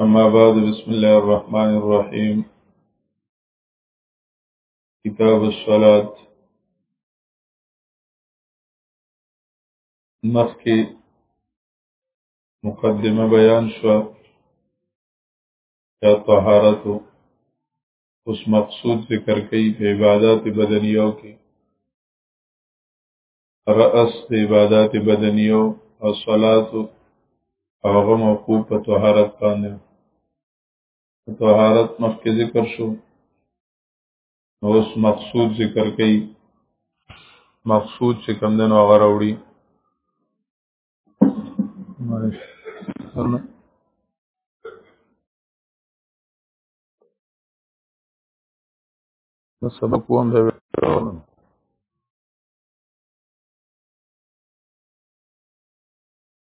اما بعد بسم الله الرحمن الرحيم كتاب الصلاة مخي مقدمه بيان شو يا طهارته اوس مقصود ذکر کوي په عبادت بدنیو کې رأس د عبادت بدنیو او صلات او هغه موقوف په طهارت باندې طهارت مخکې ذکر شو اوس مقصود ذکر کړي مقصود چې کم دنو هغه راوړي سبق وم دا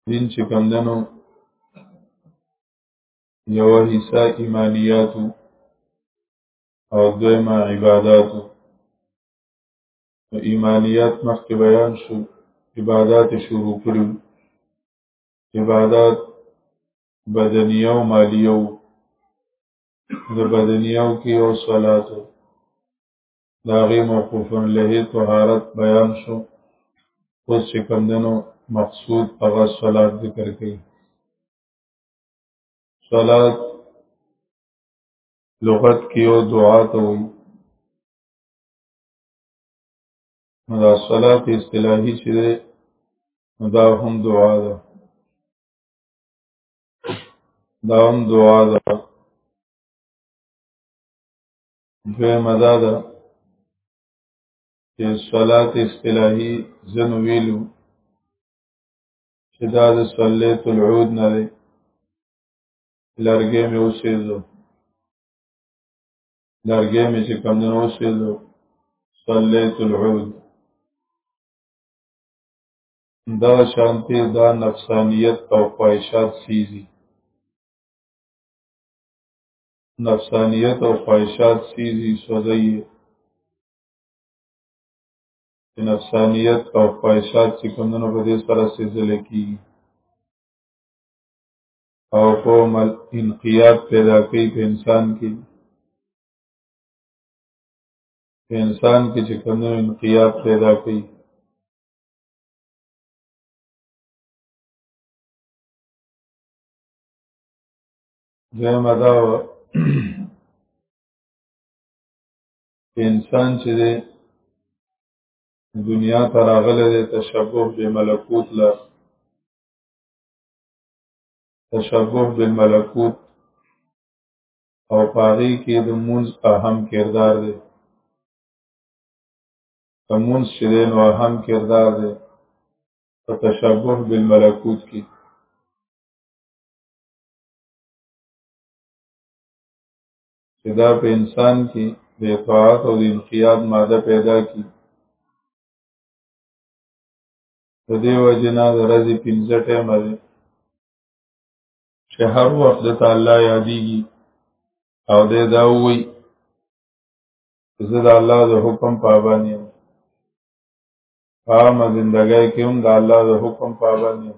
دین چې کم دنو یو حصہ ایمانیاتو او دویمه عباداتو ایمانیات مخکې بیان شو عبادات شروع کړو عبادات بدنیه او مالیه د بدنیه کې او صلاتو داغي موقوفن له طهارت بیان شو اوس چې کوم دنو مقصود هغه صلات ذکر کړي صلات لغت کې او دعا ته وایي دا صلات اصطلاحي چې ده دا هم دعا ده دا هم دعا ده دویمه دا ده چې صلات اصطلاحي ځنو ویلو چې دا د صلیت العود نه دی لرګې مې اوسېدو لرګې مې چې کوم نه اوسېدو صلیت العود دا شانتی دا نفسانیت او خواهشات سیزی نفسانیت او خواهشات سیزی سوزی نفسانیت او خواهشات چې کومونو په دې سره سیزل کی او قوم انقیاد پیدا کوي په انسان کې په انسان کې چې کومونو انقیاد پیدا کوي دویمه دا و انسان چې دی دنیا ته راغلی دی تشبه به ملکوت له تشبه به ملکوت او پاغي کې د مونز اهم کردار دی د مونز چې دی نو اهم کردار دی په تشبه به ملکوت کې چې دا په انسان کې د اطاعت او د انقیاد ماده پیدا کی د دې وجنا د ورځې پنځه ټیمه ده چې هر وخت د تعالی یادېږي او د دا وی زه د الله د حکم پابند یم عامه زندګۍ کې هم د الله د حکم پابند یم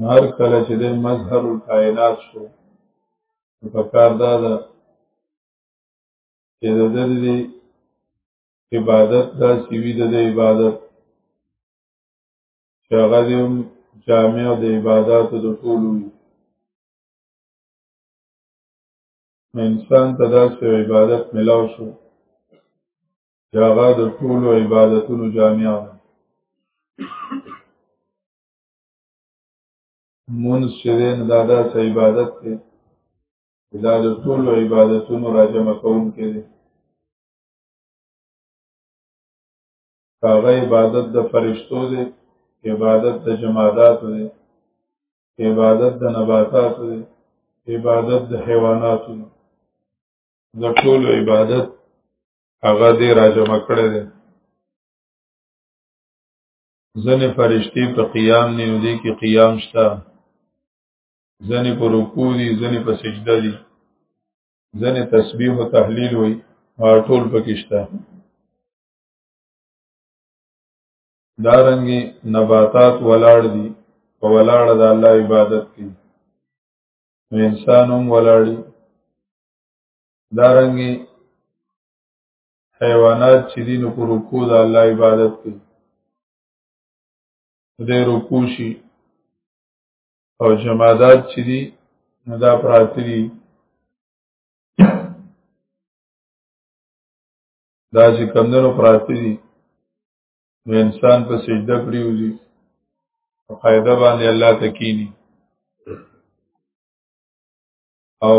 نار کله چې د مظهر الکائنات شو په کار دا ده چې د دې عبادت دا سیوی د عبادت چې هغه د جامع د عبادتو د ټولو وي انسان ته داسې عبادت ملاو شو چې هغه د ټولو عبادتونو جامع ده مونږ چې نه دا داس عبادت دی دا د ټول عبادتونو راجمه کون کې دی هغه عبادت د فرشتو دی عبادت د جمادات دی عبادت د نباتات دی عبادت د حیوانات دی د ټول عبادت هغه دی راجمه کړی دی ځنې فرشتي په قیام نه نو دي کې قیام شته ځنې په رکوع دي ځنې په سجده دي ځنې تسبیح او تحلیل وي ټول پکې شته دارنګي نباتات ولاړ دي په ولاړ د الله عبادت کوي انسان هم ولاړی دارنګي حیوانات چې دین په رکوع د الله عبادت کوي د رکوع شي او جمادات چې دي دا پراتري دا چې کمندونو پراتري نو انسان په سجده پریوزي او قاعده باندې الله تکینی او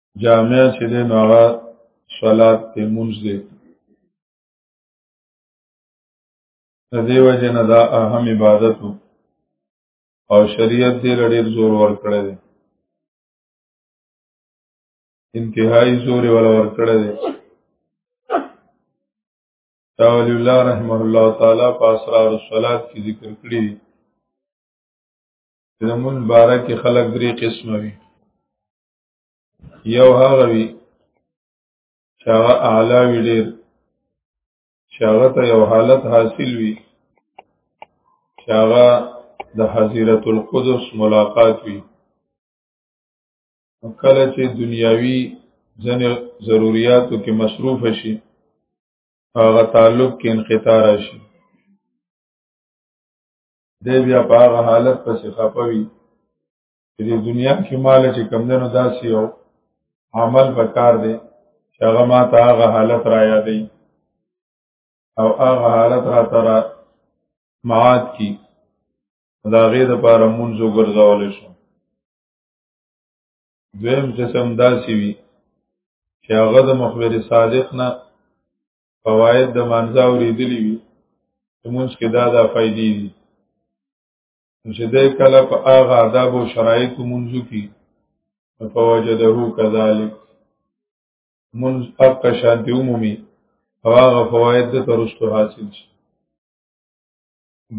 جامع چې دی نو هغه صلات دی مونځ دی د دې وجه نه دا اهم عبادت او شریعت دې لړې زور ور کړی دی انتهایی زور ور ور کړی دی دا ولی الله رحمه الله تعالی په اسرار الصلات کې ذکر کړی دی زمون بارک خلق درې قسمه وي یو هغه وی چې هغه اعلی وی ډیر چې هغه ته یو حالت حاصل وی چې هغه د حضرت القدس ملاقات وی کله چې دنیاوی ځنې ضرورتو کې مصروف شي هغه تعلق کې انقطاع راشي دی بیا په هغه حالت پسې خپوي چې د دنیا کې مال چې کمدنو داسې یو عمل به کار دی چې هغه ما ته هغه حالت را یادوي او هغه حالت را ته را معاد کی د هغې دپاره مونځ وګرځولی شم دویم قسم داسې وي چې هغه د مخبر صادق نه فواید د مانځه اورېدلي وي چې مونځ کې دا دا فایدې دي چې د کله په هغه آداب او شرایط منځو کې فوجده كذلك منځ اق شانتی عمومي او هغه فواید د ترستو حاصل شي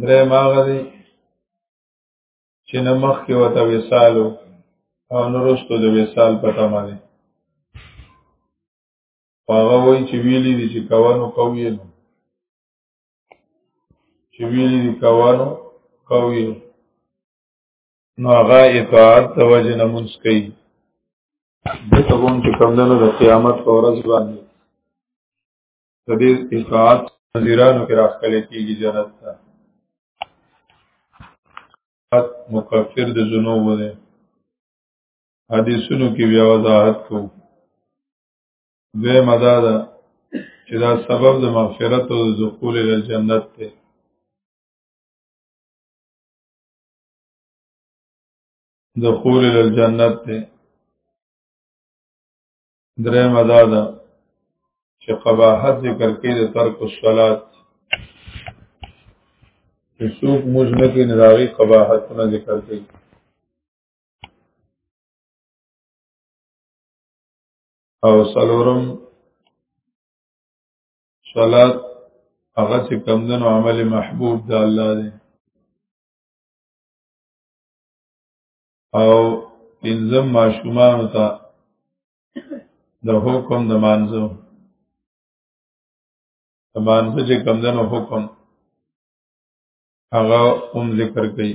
درې ماغه دي چې نمخ کې وته وسالو او نورستو د وسال په تمه دي هغه وایي چې ویلي دي چې کوانو قوی نه چې ویلي دي کوانو کوي نو هغه اطاعت د وجه نه مونږ کوي د تبون چې کوم دنو د قیامت په ورځ باندې د دې اطاعت نذیرانو کې راخلې کېږي جنت ته مکفر د ذنوب دی حدیثونو کې بیا وضاحت کوو دوی مدا ده چې دا سبب د مغفرت او د دخول ال جنت دی دخول ال جنت دی درې مدا ده چې قباحت ذکر کې د ترک الصلات چې څوک موږ نه کې نداغي قباحتونه ذکر کوي او سلورم صلات هغه چې کمدنو عمل محبوب د الله دی او پنځم ماشومان ته د حکم د مانزو د مانزو چې کمدنو حکم هغه هم ذکر کوي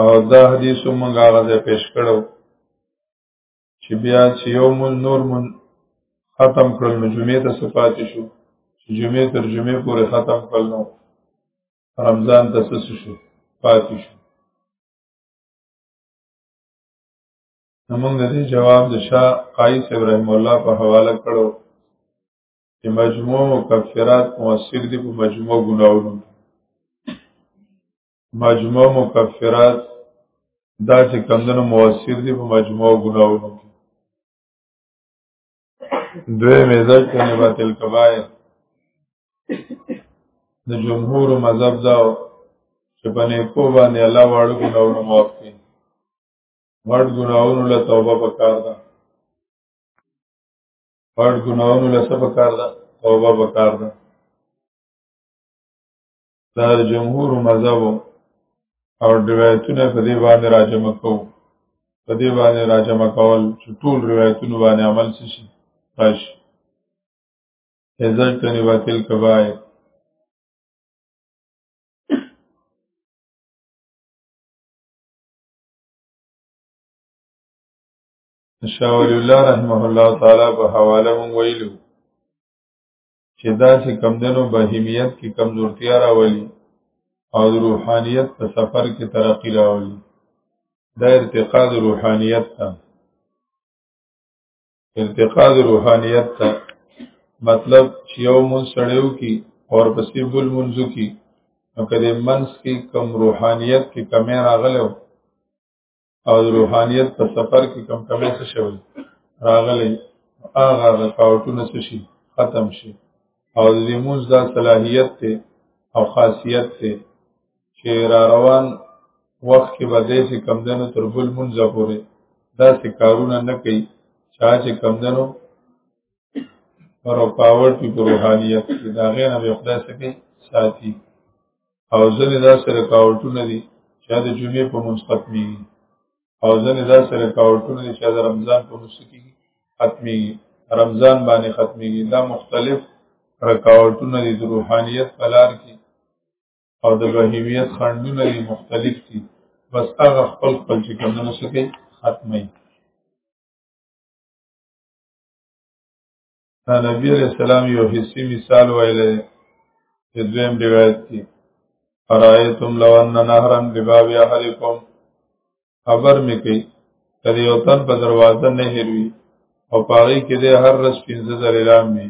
او دا حدیث موږ هغه ځای پیش کړو چې بیا چې یو مون نور مون ختم کړل نو جمعې ته صفات شو چې جمعې تر جمعې پورې ختم کړل نو رمضان ته سس شو پاتې شو موږ دې جواب د شاه قایص ابراهیم الله په حواله کړو چې مجموع مکفرات موثر دي په مجموع ګناونو مجموع مکفرات دا چې کمدنو موثر دي په مجموع ګناونو کې دوی مزاج کنه باطل کبایر د جمهور مذهب دا چې په نیکو باندې الله واړو ګناونو معاف کړي غټ ګناونو له توبه پکار ده غټ ګناونو له څه پکار ده توبه پکار ده دا د جمهور مذهب او روایتونه په دې باندې راجمع کوو په دې باندې راجمع کول چې ټول روایتونه باندې عمل شي راشي عزت تنی باطل کبای شاول الله رحمه الله تعالی په حواله مونږ ویلو چې دا چې کمدنو بهیمیت کې کمزورتیا راولي او د روحانیت په سفر کې ترقی راولي دا ارتقا د روحانیت ته ارتقا د روحانیت ته مطلب چې یو مون سړیو کې او پسې بل منځو کې نو کله منس کې کم روحانیت کې کمی راغلو او روحانيت په سفر کې کم کمې څه شوی راغلی هغه رکاوټونه څه شي ختم شي او د لمونځ دا صلاحیت ته او خاصیت ته چې را روان وخت کې به دې چې کمدنو تر بل مونځ پورې دا څه کارونه نه کوي چا چې کمدنو پر او پاور په روحانيت کې دا غیر به خدای سکے ساتي او ځنې دا سره کاوټونه دي چې د جمعې په منځ ختمي او ځنې دا سره کاوټونه دي چې د رمضان په منځ کې ختمي رمضان باندې ختمي دا مختلف رکاوټونه دي د روحانيت پلار کې او د بهیمیت خندونه دي مختلف دي بس هغه خپل خپل چې کمونه سکے ختمي دا نبی علیہ السلام یو حسی مثال ویلے چې دویم روایت کې ارایتم لو ان نهرا بباب احدکم خبر مې کوي کدی یو تن په دروازه نه هروي او پاره کې د هر رس 15000 اعلان می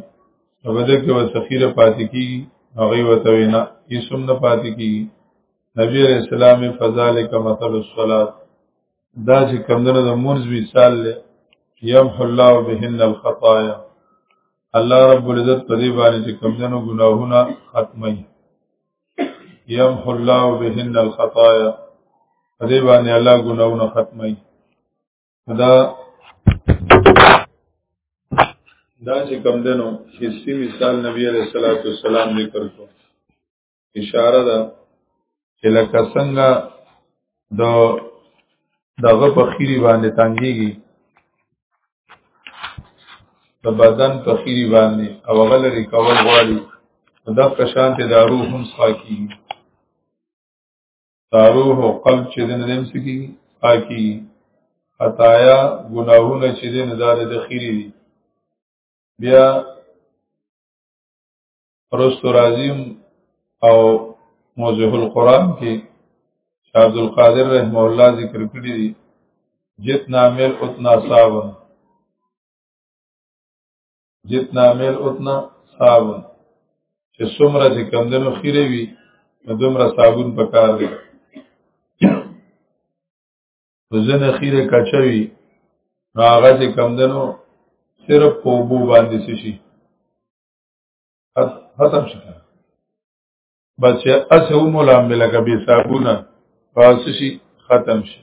نو بده کې وسخیره پاتې کیږي هغه وته وینا یې سم نه پاتې کیږي نبی علیہ السلام فذالک مثل الصلات دا چې کمدنه د مونز مثال له یمحو الله بهن الخطایا الله رب العزت په دې باندې چې کمدنو ګناهونه ختمي یمحو الله بهن الخطایا په دې باندې الله ګناهونه ختمي دا دا چې کمدنو حسی مثال نبی علیہ الصلوۃ والسلام ذکر کړو اشاره ده چې لکه څنګه د دغه په خيري باندې تنګيږي د بدن په خيري باندې او غل لري کول غواړي دا کشان ته دارو هم ساکي دارو هو قلب چې د نیم سکی ساکي خطایا ګناهونه چې د نظر د خيري بیا رستو رازیم او موضوع القرآن کې شاہد القادر رحم الله ذکر کړی دی جتنا میل اتنا صابن جتنا میل اتنا صابن چې څومره چې کمدنو خیره وي نو دومره صابون پکار دی ځنه خیره کچوي نو هغه چې کمدنو صرف په وبو باندې شي ختم شي بس اسه هم لامل کبي صابونه پاس شي ختم شي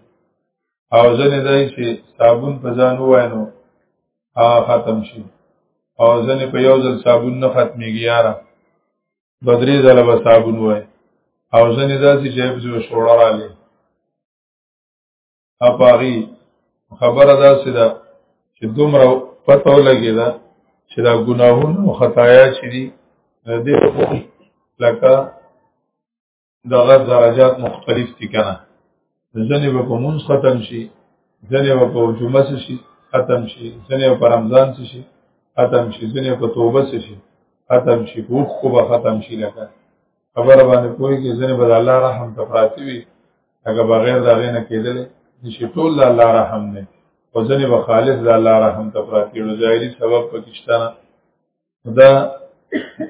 او ځنه دای شي صابون په ځان وایو ها ختم شي او ځنه په یو ځل صابون نه ختميږي یاره بدري ځله به صابون وای او ځنه داسې چې په شوړه رااله اپاغي خبره دا سده چې دومره پته لګی دا چې دا ګناهونه او خطایا چې دي دې لکه دغه درجات مختلف دي کنه ځنې به په مونږ ختم شي ځنې به په جمعه شي ختم شي ځنې په رمضان شي ختم شي ځنې په توبه شي ختم شي په خو به ختم شي لکه خبره باندې کوی کې ځنه بد الله رحم ته پراتی وي هغه بغیر دا غینه کېدل نشي ټول د الله رحم نه او ځنه به خالص د الله رحم ته پراتی نو ظاهري سبب پکشتان دا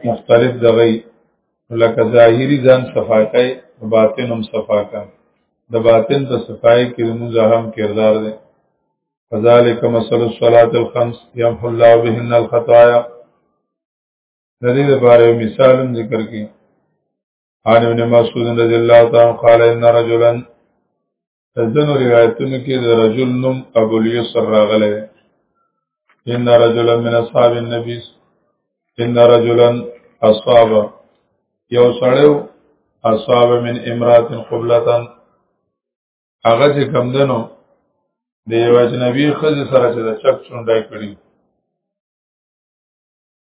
مختلف دغی لکه ظاهری ځان صفاکای باطن هم صفاکا د باطن ته صفای کې موږ هم کردار دی فذلك مثل الصلاه الخمس يمحو الله بهن الخطايا د دې لپاره یو مثال هم ذکر کړي ان ابن مسعود رضی الله تعالی قال ان رجلا ځنو روایتونو کې د رجل نوم ابو الیسر راغلی ان رجلا من اصحاب النبي ان رجلا اصاب یو سړیو اصاب من امرات قبلتن هغه چې کم دنو د یو اجنبي خزه سره چې د چک چونډای کړی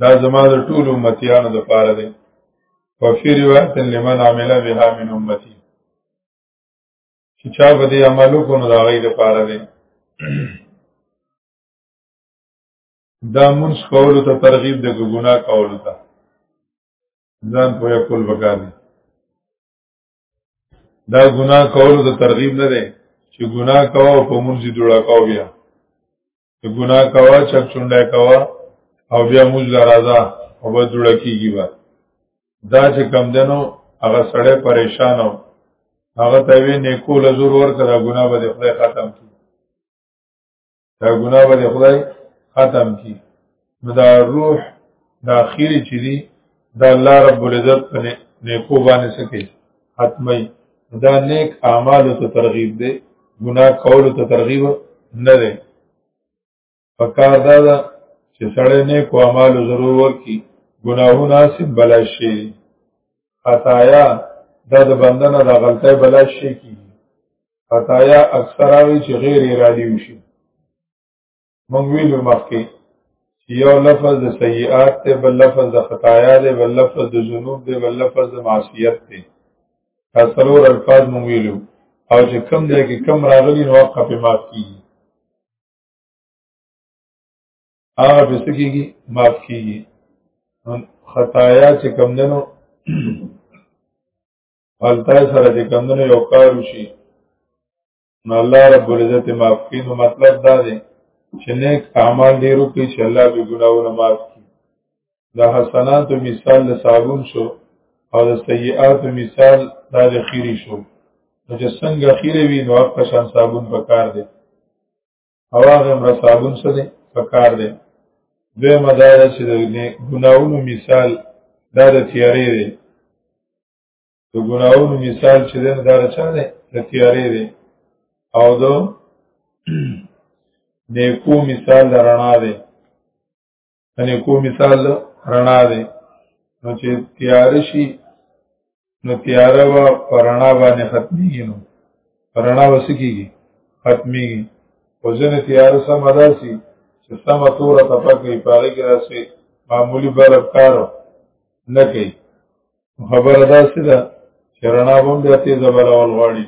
دا زما د ټول امتیانو د پاره دی په فی روایت لمن عمل بها من امتی چې چا به دې عمل وکړو نو دا غي د پاره دی دا منس کولو ته ترغیب د ګناه کولو ته ځان په خپل وکړ دا ګناه کولو ته ترغیب نه دی چې ګناه کوو په منځي جوړا کوو بیا ته ګناه کوا چک چونډه کوا او بیا موږ لرازا او به جوړ کیږي با دا چې کم دنو هغه سړی پریشان او هغه ته وی نیکو لزور ورکړه دا ګناه به خدای ختم کی دا ګناه به خدای ختم کی نو دا روح دا اخیری چې دی دا الله رب العزت په نیکو باندې سکی حتمی دا نیک اعمال ته ترغیب دی ګناه کول ته ترغیب نه دی پکار دا ده چې سړی نیک اعمال ضرور وکړي ګناهونه سم بلا شي خطایا دا د بندنه د غلطۍ بلا شي کی خطایا اکثره وی چې غیر ارادي وشي موږ ویلو مخکې یو لفظ د سیئات دی بل لفظ د خطایا دی بل لفظ د ذنوب دی بل لفظ د معصیت دی دا څلور الفاظ موږ ویلو او چې کم دی کې کم راغلی نو حق په معاف کیږي هغه به څه کیږي معاف کیږي خطایا چې کم دنو غلطای سره چې کم دنو یو کار وشي نو الله رب العزت معاف کړي نو مطلب دا دی چې نیک اعمال ډیرو کې چې الله به ګناونه معاف کړي د حسناتو مثال د صابون شو او د سیئاتو مثال دا د خیری شو نو چې څنګه خیره وي نو هغه شان صابون پکار دی او هغه مر صابون څه دی پکار دی دوی مدار چې د ګناونو مثال دا د تیارې دی د ګناهونو مثال چې دین دا رچا دی د تیارې دی او د نیکو مثال د رڼا دی د نیکو مثال د رڼا دی نو چې تیار شي نو تیار به پر رڼا باندې ختمېږي نو پر رڼا به څه کېږي ختمېږي خو ځینې تیار سمه داسي چې سمه توره تپه کوي په هغې کې داسې معمولي بلب کار نه کوي خبره دا څه ده چې رڼا به بیا تیزه بلول غواړي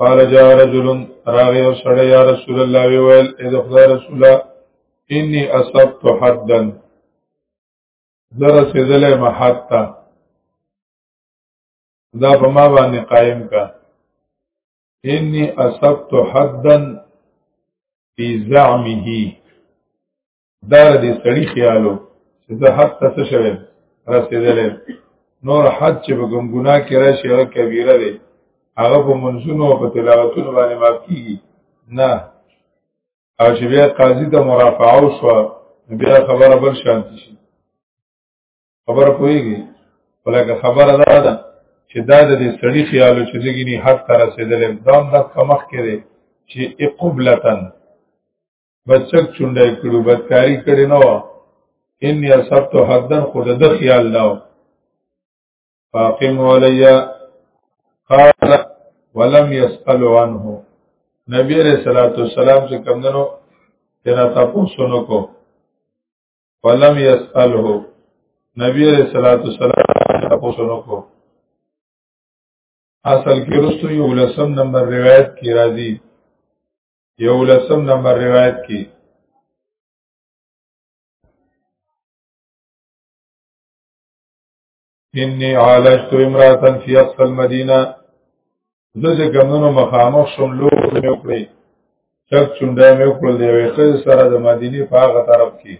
قال جاء رجل راغي او سړی یا رسول الله وی ویل اې د خدای رسوله انی اصبت حدا زره سیدل محتا دا په ما باندې قائم کا انی اصبت حدا فی زعمه دا د سړی خیالو چې زه حق ته څه شوم رسېدلې نور حد چې به کوم ګناه کې راشي هغه کبیره دی هغه په منځونو او په تلاوتونو باندې معاف کیږي نه او چې بیا قاضي ته مرافعه وشوه بیا خبره بل شانتی شي خبره پوهېږي ولکه خبره دا ده چې دا د دې سړي خیالو چې زګینی حد ته رسېدلې دا هم د کمخ کې دی چې اقبلتن بچک چونډای کړو بدکاری کړي نه و ان یصبت حدن خود د خیال لاو فاقم علیا قال ولم يسأل عنه نبی علیہ الصلوۃ والسلام چې کمندنو تیرا تاسو نو کو ولم يسأله نبی علیہ الصلوۃ والسلام تاسو نو کو اصل کې رسو یو لسم نمبر روایت کې راځي یو لسم نمبر روایت کې انی عالجت امراتا فی اقصى المدینه دغه کمونو مخامخ شوم لوغ مې وکړې چک چونډه مې وکړل دی وې خځه سره د مدینه په هغه طرف کې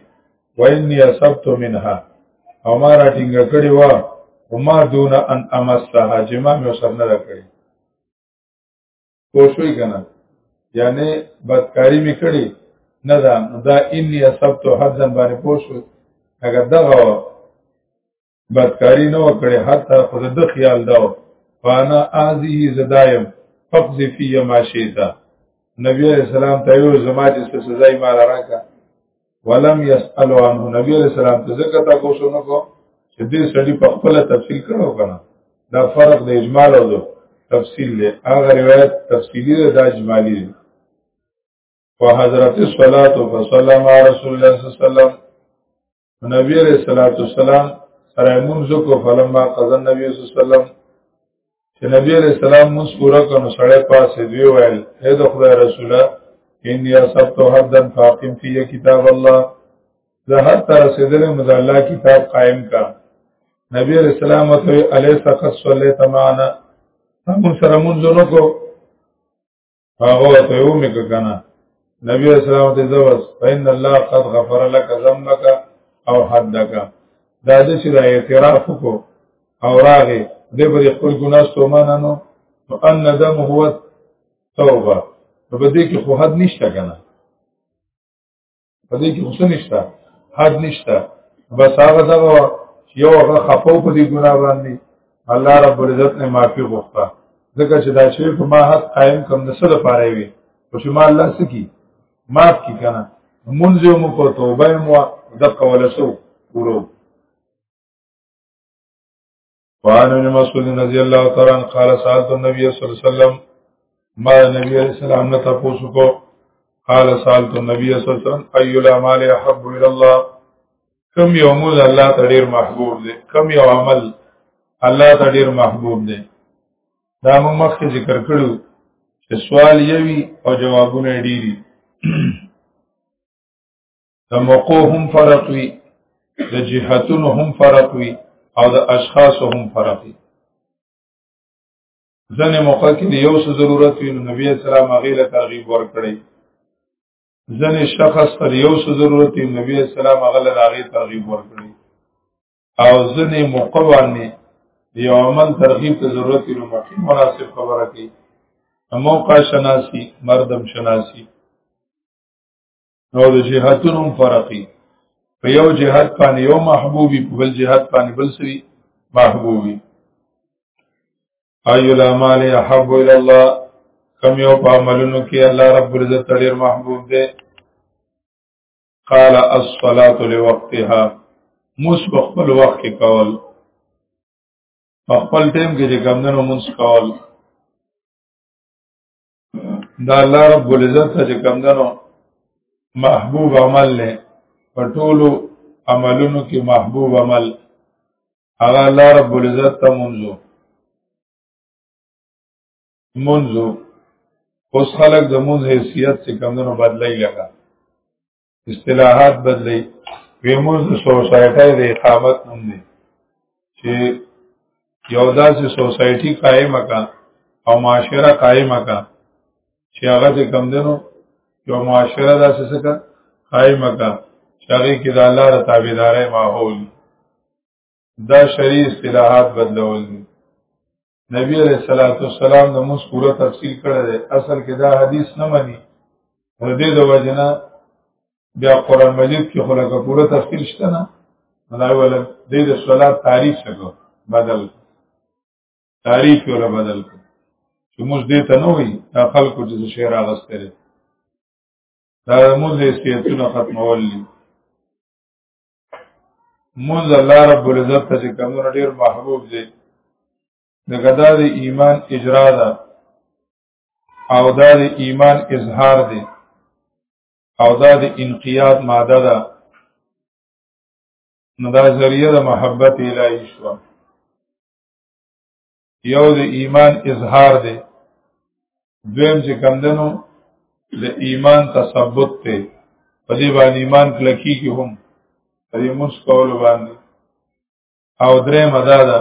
ویني اصبت منها او ما را ټینګه کړې و وما دون ان امسها جما مې سر نه کړې کوشوي کنه یعنی بدکاری می کړی نه دا دا انی اصبت حدا باندې پوښو اگر دغه بدکاری نه وکړي حتی خود د خیال داو فانا ازه زدایم فقذ فی ما شیتا نبی علیہ السلام ته یو زما چې سزا یې مال راکا ولم يسالو عنه نبی علیہ السلام ته ځکه تا کو شنو کو چې دې سړي په خپل تفصیل کړو کنه دا فرق د اجمال او د تفصیل دی هغه روایت تفصیلی دی دا اجمالی دی وحضرت الصلاة فصلى مع رسول الله صلی الله علیه وسلم نبی علیہ الصلوۃ والسلام سره منځ کو فلما قضا نبی صلی الله علیه وسلم چې نبی علیہ السلام موږ پورا کړو سړی پاسې دی ویل اے د خدای رسوله ان یا سب تو حدن فاقم فی کتاب الله زه هر تر رسیدلې مز الله کتاب قائم کا نبی علیہ السلام ته علیہ سقص صلی تمانا هم سره مونږ نو کو هغه ته و مې کنه نبی اسلام ته زوس فین الله قد غفر لك ذنبك او حدك دا د چې دا اعتراف کو او راغه د بر خپل ګناه ستومانه نو ان دم هو توبه په دې کې خو حد نشته کنه په دې کې حسن نشته حد نشته بس هغه دا یو هغه خپو په دې ګناه باندې الله رب العزت نه معافي غوښته ځکه چې دا شی په ما حد قائم کم نسل لپاره وي او چې ما الله سکی معاف کی کنه منځ مو کو توبه مو د قولسو پورو وعن ابن مسعود رضی الله تعالی عنہ قال سالت النبي صلی الله علیه وسلم ما نبی علیہ السلام نه تاسو کو قال سالت النبي صلی الله علیه وسلم اي الاعمال احب الى الله کم یو عمل الله ته ډیر محبوب دی کم یو عمل الله ته ډیر محبوب دی دا موږ مخکې ذکر کړو چې سوال یوي او جوابونه ډیری د موقو هم فرق وي د جهتونو هم فرق وي او د اشخاصو هم فرق وي ځنې موقع کې د یو څه ضرورت وي نو نبی اسلام هغه له ترغیب ورکړي ځنې شخص تر یو څه ضرورت وي نبی اسلام هغه له هغه ترغیب ورکړي او ځنې موقع باندې یو عمل ترغیب ته ضرورت وي نو مخکې مناسب خبره کوي موقع شناسی مردم شناسی او د جهاتونو فرقي په یو جهات باندې یو محبوبي په بل جهات باندې بل سری محبوبي ايو الاعمال احب الى الله کم یو په عملونو کې الله رب العزت ډېر محبوب دی قال الصلاه لوقتها موس په خپل وخت کې کول په خپل ټیم کې چې کمندونو موس کول دا الله رب العزت چې کوم دنو محبوب عمل له پټولو عملونو کې محبوب عمل هغه الله رب العزت ته منځو منځو اوس خلق د منځ حیثیت چې کوم دنو بدلای لګا اصطلاحات بدلی ویموز د سوسایټۍ د اقامت نوم دی چې یو داسې سوسایټي قائمه کا او معاشره قائمه کا چې هغه د کم دنو یو معاشره داسې څه کا قائمه کا چې هغه کې د الله د تابعدارۍ ماحول دا شری اصطلاحات بدلول دي نبی علیہ الصلوۃ والسلام د موږ پوره تفصیل کړی دی اصل کې دا حدیث نه مني پر دې د وجنه بیا قران مجید کې خلکو پوره تفصیل شته نه دا ول دې د صلات تعریف څنګه بدل تعریف ولا بدل چې موږ دې ته نه وي دا خلکو چې شعر اغستل دا موږ دې سیتونه ختمول دي مونږ الله رب العزت ته چې کوم ډیر محبوب دی د غدا د ایمان اجرا ده او دا د ایمان اظهار دی او دا د انقیاد ماده ده نو دا ذریعہ د محبت الهی شو یو د ایمان اظهار دی دویم چې کم دنو د ایمان تثبت دی په دې باندې ایمان کلکی کې هم په دې موږ کول باندې او درې مدا ده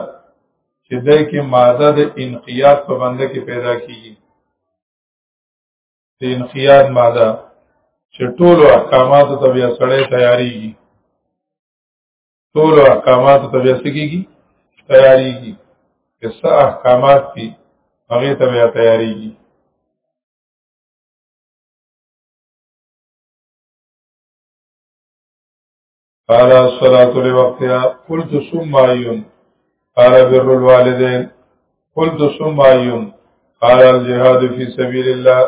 چې د کې ماده د انقیاد په بنده کې پیدا کیږي د انقیاد ماده چې ټول احکامات ته بیا سړی تیاریږي ټول احکامات ته بیا سکیږي تیاریږي که څه احکامات دي هغه ته بیا تیاریږي قال الصلاة لوقتها قلت ثم عيون قال بر الوالدين قلت ثم عيون قال الجهاد في سبيل الله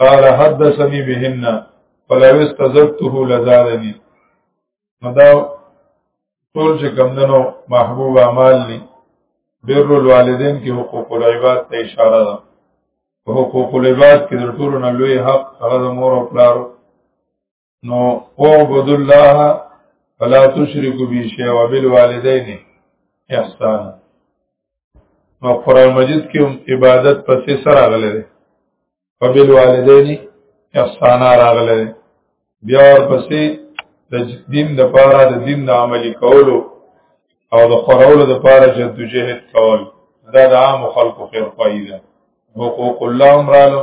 قال حدثني بهن فلو استزدته لزادني مدا ټول چې کمندنو محبوب اعمال ني بر الوالدین کې حقوق العباد ته اشاره ده حقوق العباد کې د ټولو نه لوی حق هغه مور او پلار نو اعبد الله فلا تشرکو بی شیء وبالوالدین احسان نو قران مجید کې عبادت پسې سره غلې ده وبالوالدین احسان راغله ده بیا ورپسې د دین د پاره د دین د عملی کولو او د خورولو د پاره جدوجہد کول دا د عام خلکو خیر خوایي ده حقوق الله امرالو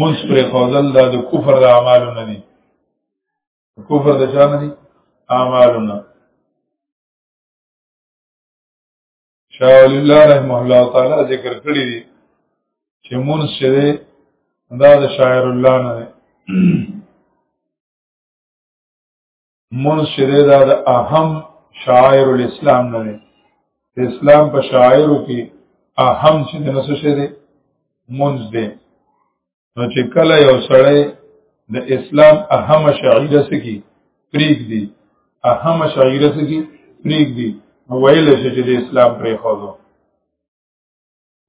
منځ پر خوذل دا د کفر د اعمالو نه دي کفر د چا نه دي اعمالو نه شاول الله رحمه الله تعالی ذکر کړی دي چې مونږ چې دا د شاعر الله نه مونږ چې دا د اهم شاعر الاسلام نه دی اسلام په شاعرو کې اهم چې د نسو شه دی مونږ دی نو چې کله یو سړی د اسلام اهم شاعره سکی پریک دی اهم شاعره سکی پریک دی ویل شي چې د اسلام پرې خو دو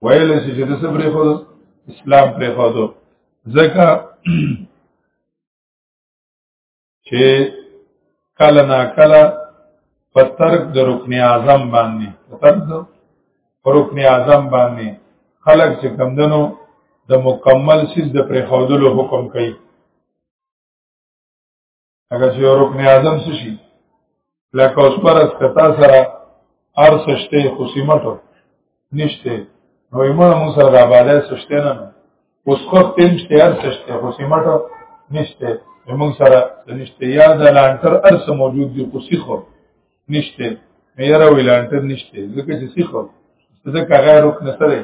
ویل شي چې د څه پرې خو دو اسلام پرې خو دو ځکه چې کله نا کله په ترک د رکن اعظم باندې په ترک د رکن اعظم باندې خلق چې کمدنو د مکمل سیز د پرې خودلو حکم کوي اگر چې رکن اعظم څه شي لکه اوس پر اس کتا سره ار سشته خو سیمټو نشته نو ایمون مون سره د آبادای سشته نه نه اوس خو تیم شته ار سشته خو سیمټو نشته ایمون سره نشته یا د لانټر ارس موجود دی خو سیخو نشته میرا وی لانټر نشته ځکه چې سیخو ځکه غیر رکن سره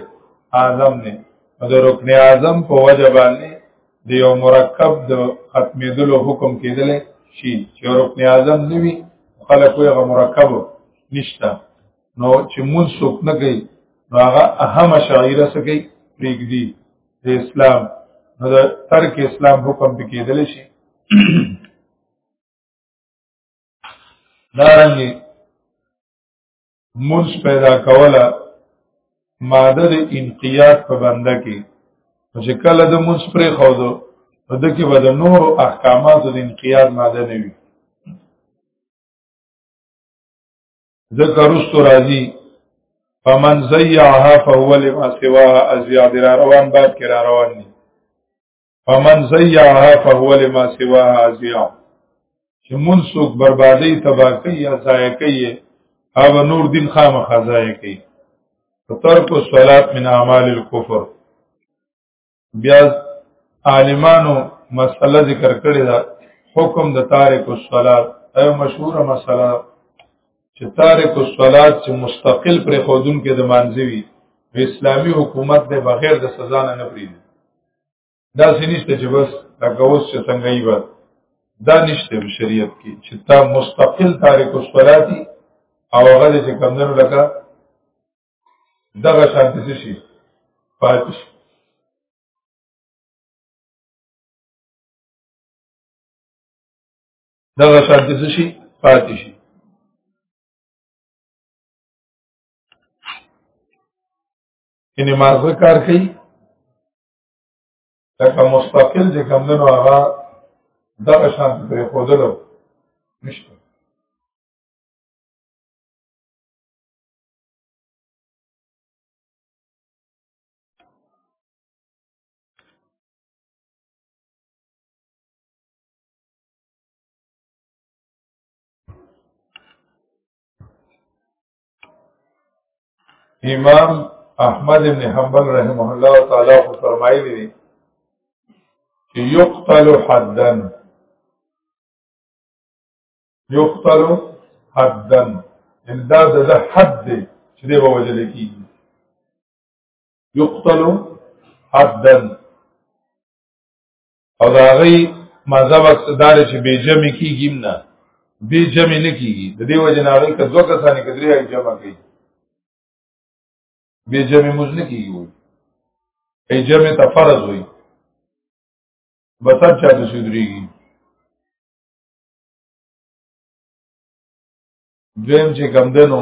اعظم نه د رکن اعظم په وجه باندې د یو مرکب د ختمېدلو حکم کېدل شي چې رکن اعظم نوي خلک یې غو مرکب نشته نو چې مون څوک نه کوي نو هغه اهم شعیره سکی پریږدي د اسلام نو د ترک اسلام حکم به کېدل شي دارنګي منس پیدا کوله ماده د انقیاد په بنده کې چې کله د منس پرې خوځو په د کې به د نورو احکاماتو د انقیاد ماده نه وي ذکر است راضی فمن زیعها فهو لما سواها ازیاد را روان باب کې را روان دي فمن زیعها فهو لما سواها زیع چې مون څوک بربادي تباہ کوي یا ضایع کوي هغه نور دین خامخا ضایع کوي ترک الصلات من اعمال الكفر بیا عالمانو مسله ذکر کړی دا حکم د تارک الصلات ایو مشهور مسله چې تارک الصلات چې مستقل پر خودون کې د مانځوي اسلامی حکومت د بغیر د سزا نه نه پریږي دا سنشته چې بس لکه اوس چې څنګه یې بس دا نشته په شریعت کې چې تا مستقل تاریخ الصلاتی او هغه چې کمندونو لکه دغه شانتي شي پاتې شي دغه شانتي شي پاتې شي ان مازه کار کوي لکه مستقل چې کمدنو هغه دغه شان په خودلو نشته امام احمد ابن حنبل رحمه الله تعالی خو فرمایلی دی چې یقتل حدا یقتل حدا ان دا د حد دی چې دی به وجل کیږي یقتل حدا او دا غي مذهب اقتدار چې به جمع کیږي نه به جمع نه کیږي د دې وجه نه غي که دوه کسانې کدرې هغه جمع کوي به جمع موږ نه کیږي وي ای جمع ته فرض وي بسر چا ته سودريږي دویم چې کم دنو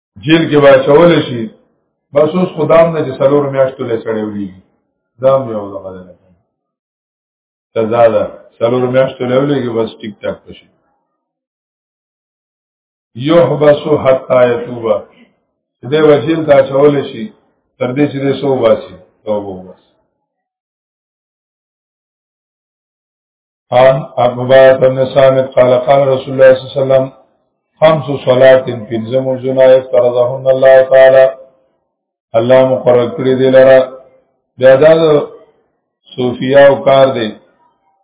جیل کې واچول شي بس اوس خدام نه چې سلور میاشتو لې سړی وړي دا مې یو دغه نه سزا ده سلور میاشتو لې وړي بس ټیک ټاک شي یحبسو حتا یتوبا دې وجیل دا چول شي تر دې چې دې سو واسي توبه واسي عن ابو بکر بن صامت قال قال رسول الله صلی الله علیه وسلم خمس صلات پنځم جنا فرضهن الله تعالی الله مقرر کړی دی لره بیا دا صوفیا او کار دی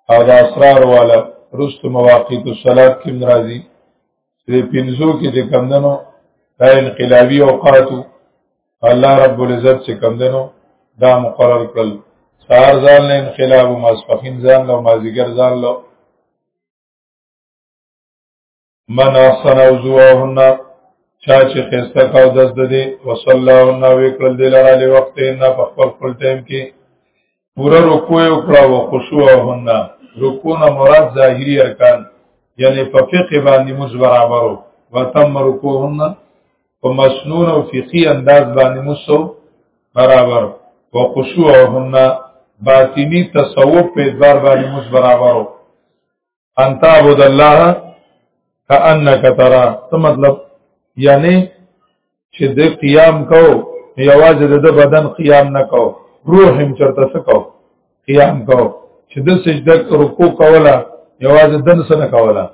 او د اسرار والا رست مواقیت الصلات کې ناراضي دې پنځو کې چې کمندنو دا انقلابي اوقاتو الله رب العزت چې کم دنو دا مقرر کړل سار ځان له انقلاب او ماسپخین ځان له مازیګر ځان له من احسن وضوءهن چا چې خسته کاو دز ددي وصلی الله وکړل دلاره وخت نه په خپل خپل ټیم کې پورا رکوع وکړه او خشوع هنه رکوع نه مراد ظاهری ارکان یعنی په فقه باندې موږ برابرو وتم رکوع هنه په مسنون او فقهي انداز باندې موږ برابر او خشوع هنه باطینی تصوف په ادوار باندې موږ برابرو ان تعبد الله کانک ترا څه مطلب یعنی چې د قیام کو یوازې د بدن قیام نه کو روح هم چرته څه کو قیام کو چې د سجده رکوع کوله یوازې دن سره کوله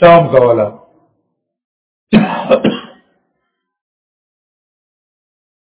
شام کوله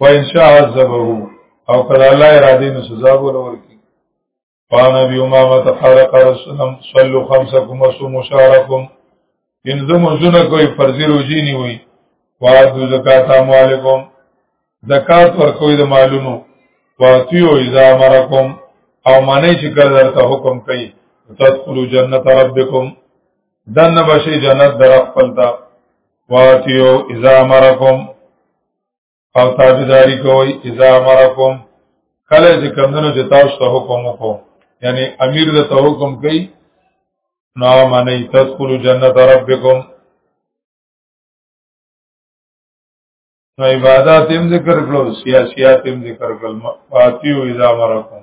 وان شاء عذبه او کله الله اراده نو سزا ورور کی قال نبی امامه قال قال رسول الله صلوا خمسكم وصوموا شهركم ان زم زنه کوئی فرضی روزی نی وای وادو زکات اموالکم زکات ورکوي د مالونو واتیو اذا امرکم او منی چې کله درته حکم کوي تدخلوا جنت ربکم دنه بشي جنت در خپل تا واتیو اذا مرکم او تابعداري کوي اذا مرکم کله چې کمندونو چې تاسو ته حکم وکړو یعنی امیر د ته حکم کوي نو منی تدخل جنت ربکم نو عبادت هم ذکر کړو سیاسیات هم ذکر کړل فاتیو اذا مرکم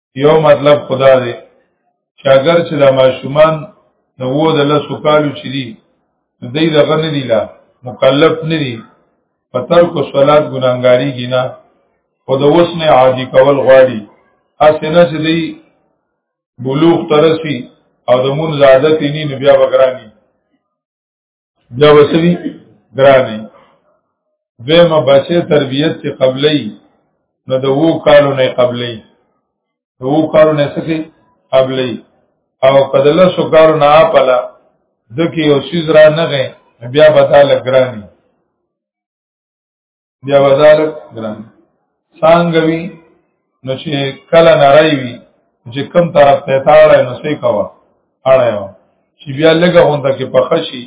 یو مطلب خدا دی چې اگر چې د ماشومان نو وو د لسو کالو چې دي دوی د غنه دي لا مکلف نه دي په تر کو صلات ګناګاری ګنا او د وس نه عادي کول غواړي اسنه چې دی بلوغ ترسي او د مون زادت ني نو بیا وګراني بیا وسوي ګراني دویمه بچه تربیت چې قبلې نو د وو کالو نه قبلې د وو کالو نه سکه قبلې او کدله سو کالو نه اپلا ځکه یو شیز را نه غي بیا به تعالی ګراني بیا وزالک ګران څنګه وی نو چې کله نړۍ وی چې کم طرف ته تاړه نو سې کوا اړه و چې بیا لګه غونډه کې پخشي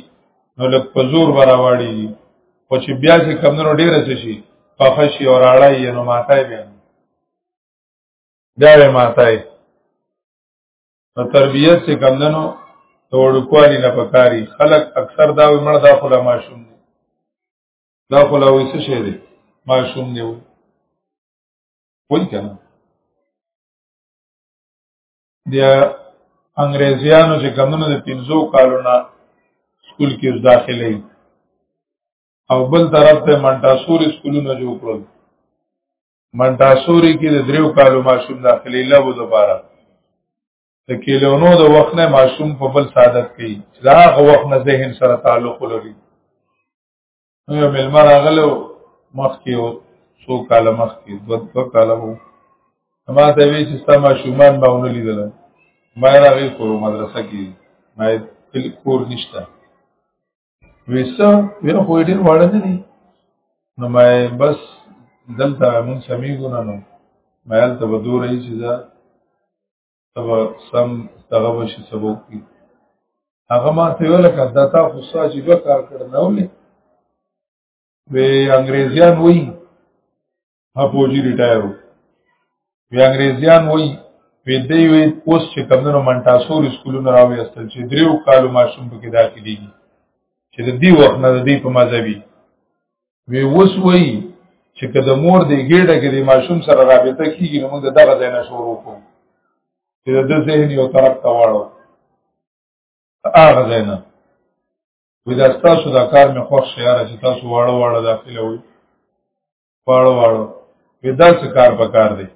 نو لګ په زور براوړي او چې بیا چې کمونو ډیره څه شي پخشي او راړی یې نو ماتای بیا بیا یې ماتای نو تربیت چې کمونو ته وړوکوالی نه پکاري خلک اکثر دا ومړ دا خلا ماشوم دا خو لا وې څه شي دی ما شوم دی وای کنه بیا انګريزيانو چې کمونو د 15 کالو نه سکول کې داخلي او بل طرف ته منټاسوري سکولونه جوړ کړل منټاسوري کې د دریو کالو ماشوم داخلي لابو دوباره د کیلونو د وخت نه ماشوم په بل سعادت کوي چې دا هغه وخت نه ذهن سره تعلق لري یو ملما راغلو مخکې یو څو کاله مخکې دوه دوه کاله وو ما ته وی چې ستا ماشومان به ونه لیدل ما یې راغی کور مدرسه کې ما یې کلی کور نشته ویسا ویره خو ډېر واړه نه دي نو ما یې بس دلته مونږ سمیږو نه نو ما یې هلته به دوه رئیس چې سبا سم دغه بشي سبو کی هغه ما ته ویل کړه دا تا خو ساجي به کار کړ نه ولې وی انګريزيان وای په فوجي ریټایر وی انګريزيان وای وی دی وی اوس چې کمونو منټاسور سکولونه راوي استل چې دریو کالو ماشوم پکې داخليږي چې د دې وخت نه د دې په مذهبي وی وس وی چې کله مور دې ګډه کې د ماشوم سره رابطه کیږي نو موږ دغه ځای نه شروع کوو چې د ذهن یو طرف ته واړو هغه ځای نه وی دا تاسو دا کار مې خوښ شهره چې تاسو واړو واړو داخله وي واړو واړو وی دا څه کار پکار دی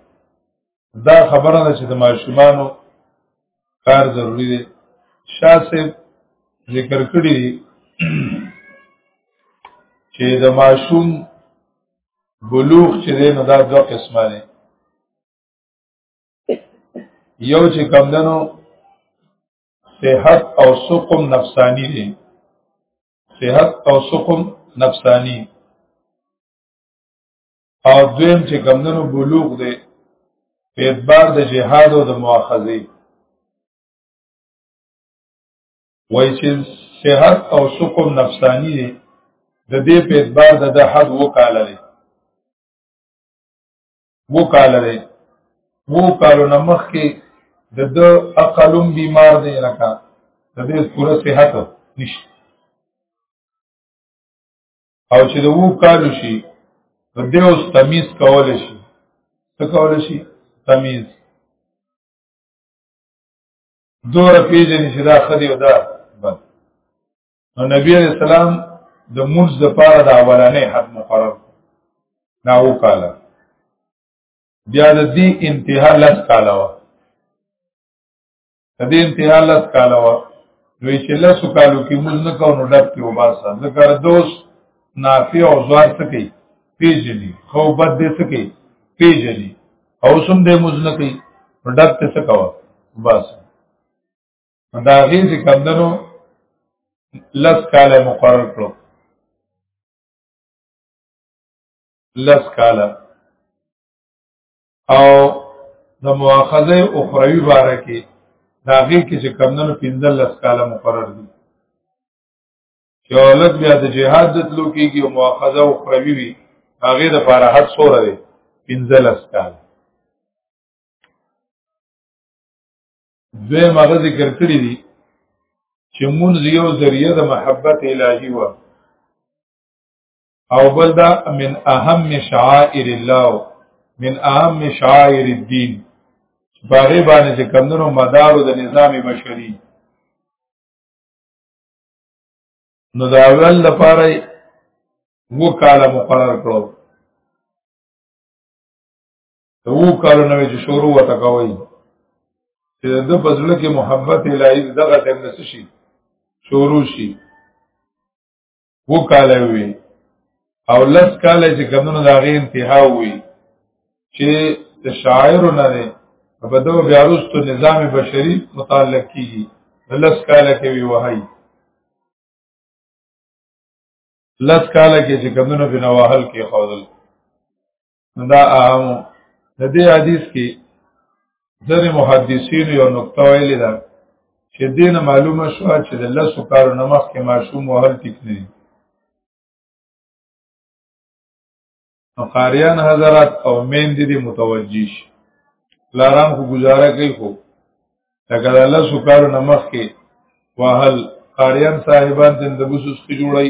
دا خبره ده چې د ماشومانو کار ضروری دی شاه صاحب ذکر کړی دی چې د ماشوم بلوغ چې دی نو دا دوه قسمه دی یو چې کمدنو صحت او سقم نفسانی دی صحت او سقم نفسانی او دویم چې کمدنو بلوغ دی په اعتبار د جهاد او د مؤاخذه وای چې صحت او سقم نفسانی دی د دې په اعتبار د د حد وکاله دی وکاله دی وو کالو نمخ کې د د عقلم بیمار دی لکه د دې پوره صحت نشته او چې د وو کالو شي نو دی اوس تمیز کول شي څه کول شي تمیز دوره پیژنې چې دا خدي او دا بس نو نبی علیہ السلام د موز د پاره د اولانې حد مقرر نا و کاله بیا د دې انتها لس کاله وا دې انتها لس کاله و نو چې لس کالو کې موږ نه کو نو ډب کې وباسه ذکر دوست نافع او زوار سکی پیجلی خو بد دې سکی پیجلی او سم دې موږ نه کوي ډب ته سکوا بس دا غي چې کمندنو لس کاله مقرر کړو لس کاله او د مؤاخذه اخروی باره کې دا غي کې چې کمندونو 15 کال مقرر دي چې اولاد بیا د جهاد د تلو کېږي او مؤاخذه او خروي وي هغه د لپاره حد سوره دي 15 کال دوی مغه ذکر کړی دي چې مونږ یو ذریعہ د محبت الهي و او بل دا من اهم شعائر الله من اهم شعائر الدين باغی باندې چې کمندونو مدارو د نظام بشري نو دا اول لپاره وو کاله مقرر کړو ته وو کالو نو چې شروع وته کوي چې د پزړه کې محبت الهي دغه تم نس شي شروع شي وو کاله وی او لس کاله چې کمونو دا غي انتها وی چې شاعر نه دی په دغه بیا وروسته نظام بشري متعلق کیږي لس کاله کې وی وهاي لس کاله کې چې کمونو بنواهل کې خوذل دا عام د دې حدیث کې ځینې محدثین یو نقطه ویلې ده چې دینه معلومه شو چې د لسو کارو نمخ کې معشوم وهل ټیک نه دي قاریان حضرات او مین دي متوجی شي لاران خو گزاره کوي خو لکه د لسو کارو نمخ کې وهل قاریان صاحبان د بوسوس کې جوړي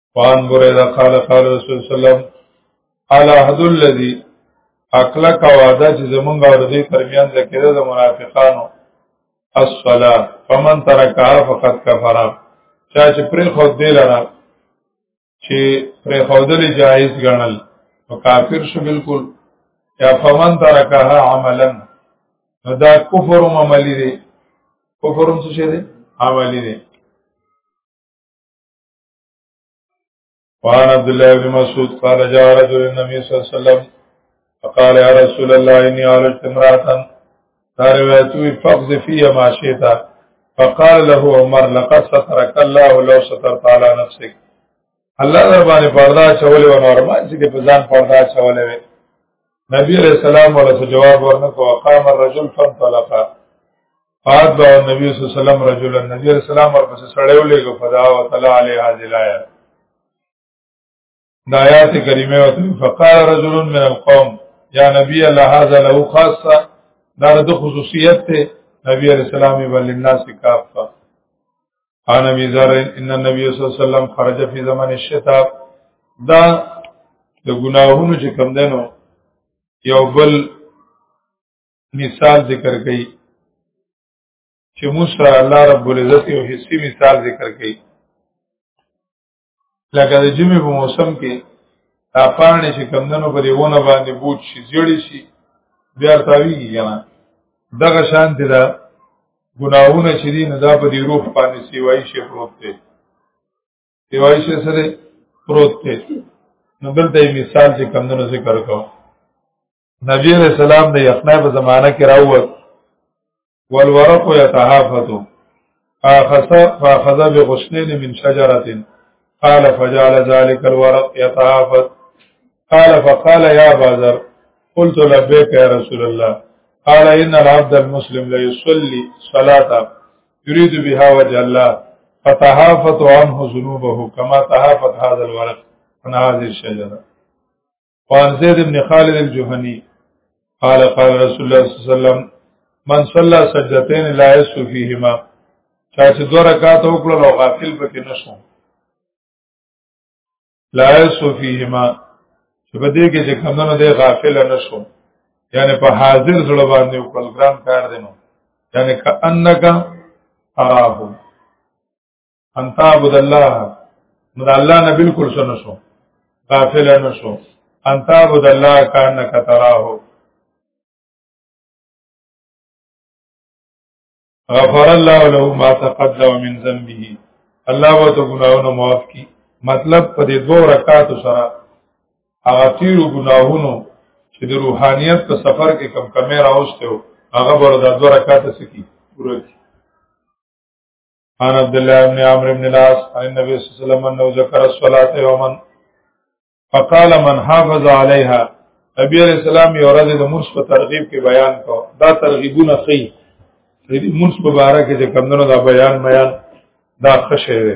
وان بریده قال قال رسول صلی الله علیه وسلم على حد الذي اکلا کا وعده چې زمونږ ورته ترمیان ذکر د منافقانو الصلاه فمن ترکها فقد كفر چا چې پر خو دې لره چې پر خو دې جایز ګڼل او کافر شو بالکل یا فمن ترکها عملا دا کفر عملی دی کفر څه شي دی عملی دی وعن عبد الله بن مسعود قال جاء رجل النبي صلى الله عليه وسلم فقال يا رسول الله اني عالجت امراه روایتو فقد فی ما شئت فقال له عمر لقد سترك الله لو سترت على نفسك الله در باندې پردا چولې و نورمال چې په ځان پردا چولې وي نبی علیہ السلام ورته جواب ورنکو وقام الرجل فانطلق فات با نبی صلی الله علیه وسلم رجل نبی علیہ السلام ورپسې سړیو لګو فدا او تعالی علی هذه الایات دا آیات کریمه او فقال رجل من القوم یا نبی الله هذا له خاصه دا د خصوصیت ته نبی علیہ السلام بل الناس کافه انا ابي ذر ان النبي صلی الله علیه وسلم خرج فی زمن الشتاء دا د ګناهونو چې کم دنو یو بل مثال ذکر کړي چې موږ سره الله رب العزت یو حصي مثال ذکر کړي لکه د جمعې په موسم کې دا پانې چې کمندونو په دیونه باندې بوت شي جوړي شي بیا تاویږي کنه دغه شان دي دا ګناهونه چې دي نه دا په دی روح باندې سیوای شي پروت دی سیوای شي سره پروت دی نو دلته مثال چې کمندونو ذکر کوم نبی رسول الله د یخنا په زمانہ کې راووت والورق يتهافت فاخذ فاخذ بغصنين من شجره قال فجعل ذلك الورق يتهافت قال فقال يا بازر قلت لبيك يا رسول الله قال ان العبد المسلم لا يصلي صلاه يريد بها وجه الله فتحافت عنه ذنوبه كما تحافت هذا الورق من هذه الشجره قال زيد بن خالد الجهني قال قال رسول الله صلى الله عليه وسلم من صلى سجدتين لا يسو فيهما چا چې دوه رکعات وکړل او غافل پکې نشو لا يسو فيهما چې په دې کې چې کمنو دې غافل نشو یعنی په حاضر زړه باندې وکړل ګران کار دینو یعنی کأنک تراهم ان تعبد الله نو الله نه بالکل سن شو غافل نه شو ان تعبد الله کانک تراه غفر الله له ما تقدم من ذنبه الله وو ته ګناونه معاف کی مطلب په دې دوه رکعاتو سره هغه تیرو ګناهونو چې د روحانیت په سفر کې کم کمې راوسته هغه بر د دوه رکعات سکی پوره کی عن عبد الله بن عمرو بن العاص عن النبي صلى الله عليه وسلم انه ذكر الصلاه يوما فقال من حافظ عليها نبی علیہ السلام یو ورځ د مرس په ترغیب کې بیان کو دا ترغیبونه خي د مرس په اړه کې چې کمندونو دا بیان میان دا خشه دی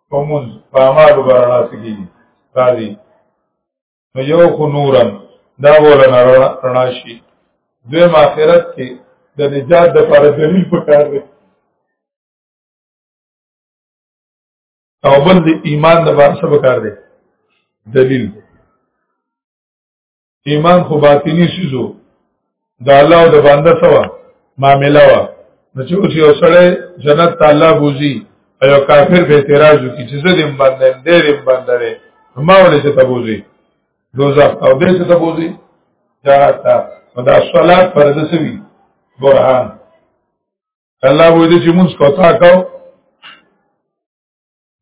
کومز په اعمال برنا سکی راځي نو یو خو نورن دا ولنا رڼا شي دوی ماخرت کې د نجات د پر دلیل پکار دی او بل د ایمان د بار څه پکار دی دلیل ایمان خو باطنی شیزو د الله او د بنده سوا معاملې وا نو چې اوس یو سړی جنت ته الله بوزي او یو کافر به اعتراض وکړي چې زه دې باندې دې دې باندې ما ولې چې ته بوزي دوزخ او دې چې ته بوزي جنت ته دا صلات فرض سوي برهان الله وې دې چې موږ کوتا کو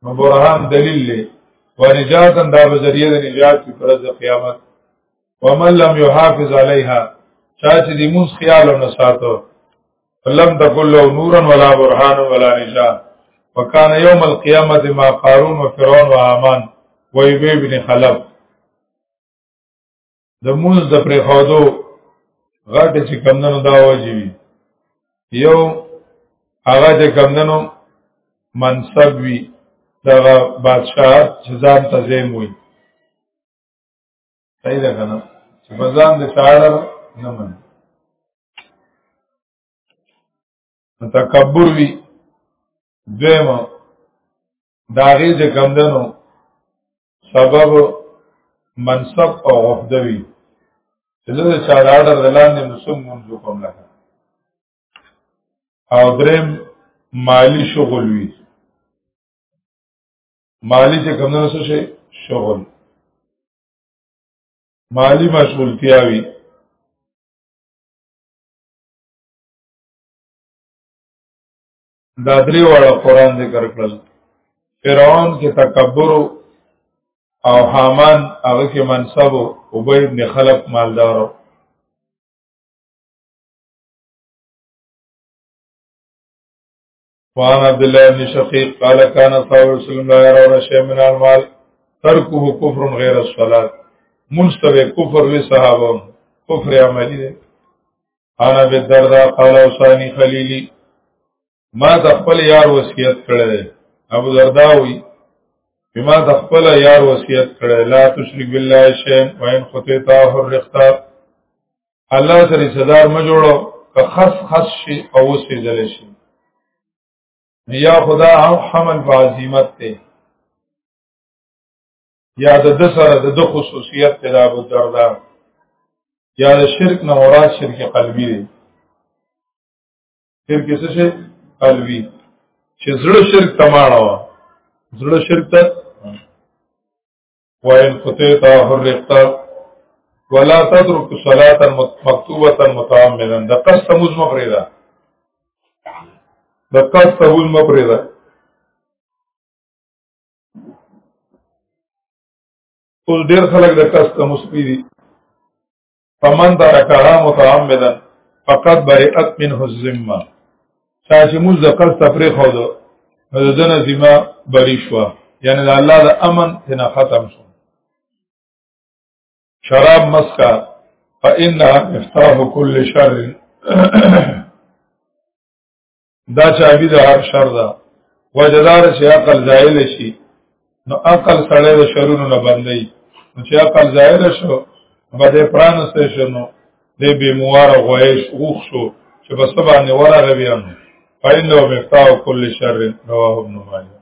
نو برهان دلیل له ورجات دا به ذریعہ د نجات کی پرز قیامت ومن لم يحافظ عليها چا چې د موس خیال او نساتو لم تقل له نورا ولا برهان ولا نجات وکانه یوم القیامت ما قارون و فرعون و هامان و ابی بن خلف د مونږ د پرې خادو غاټه چې کمندنو دا واجبي یو هغه چې کمندنو منصب وی دغه بادشاہ چې ځان ته زیم وي صحیح ده کنه چې په ځان د ساړه نه من تکبر وی دیمه داغه چې کمدنو سبب منصب او غفدوی چې زه د چا د آرډر د لاندې نو څوم منځ کوم لکه او دریم مالی شغل وي مالی چې کوم نه شي شغل مالی مشغولتیا وي دا درې واړه قران ذکر کړل فرعون کې تکبر او حامان هغه کې منصب او ابي ابن خلف مالدار وعن عبد الله بن شقيق قال كان صلى الله عليه وسلم لا يرى شيء من المال تركه كفر غير الصلاه منستوي كفر لصحابه کفر عملی دی انا بالدردا قال اوصاني خليلي ما د خپل یار وصیت کړی دی ابو دردا وی بما د خپل یار وصیت کړی لا تشرک بالله شیئا وان خطیتا حرقتا الله سره صدر ما جوړو که خص خص شي او وسې دل شي یا خدا هم حمل په عظمت ته یا د د سره د د خصوصیت ته ابو الدرداء یا د شرک نه مراد شرک قلبی دی شرک څه شي قلبی چې زړه شرک تماړه وا زړه شرک ته وَإِنْ قُتِلْتَ حُرِّقْتَ وَلَا تَتْرُكْ صَلَاةً مَكْتُوبَةً مُتَعَمِّدًا د قصد موز مفرده د قصد موز مفرده اوس ډیر خلک د کس ته مسپی دي فمن ترکها متعمدا فقد برئت منه الذمه چا چې موږ د کس ته پرې خو دو نو دنه ذمہ بری شو یعنی د الله د امن تنه ختم شو شراب مسکا فإنها مفتاح كل شر دا چابي د هر شر ده وجدار چې عقل زائل شي نو عقل سره د شرونو نه بندي نو چې عقل زائل شو بده پرانسته شنو دې به موار غويش اوخ شو چې بس باندې ورا رويان فإنه مفتاح كل شر رواه ابن ماجه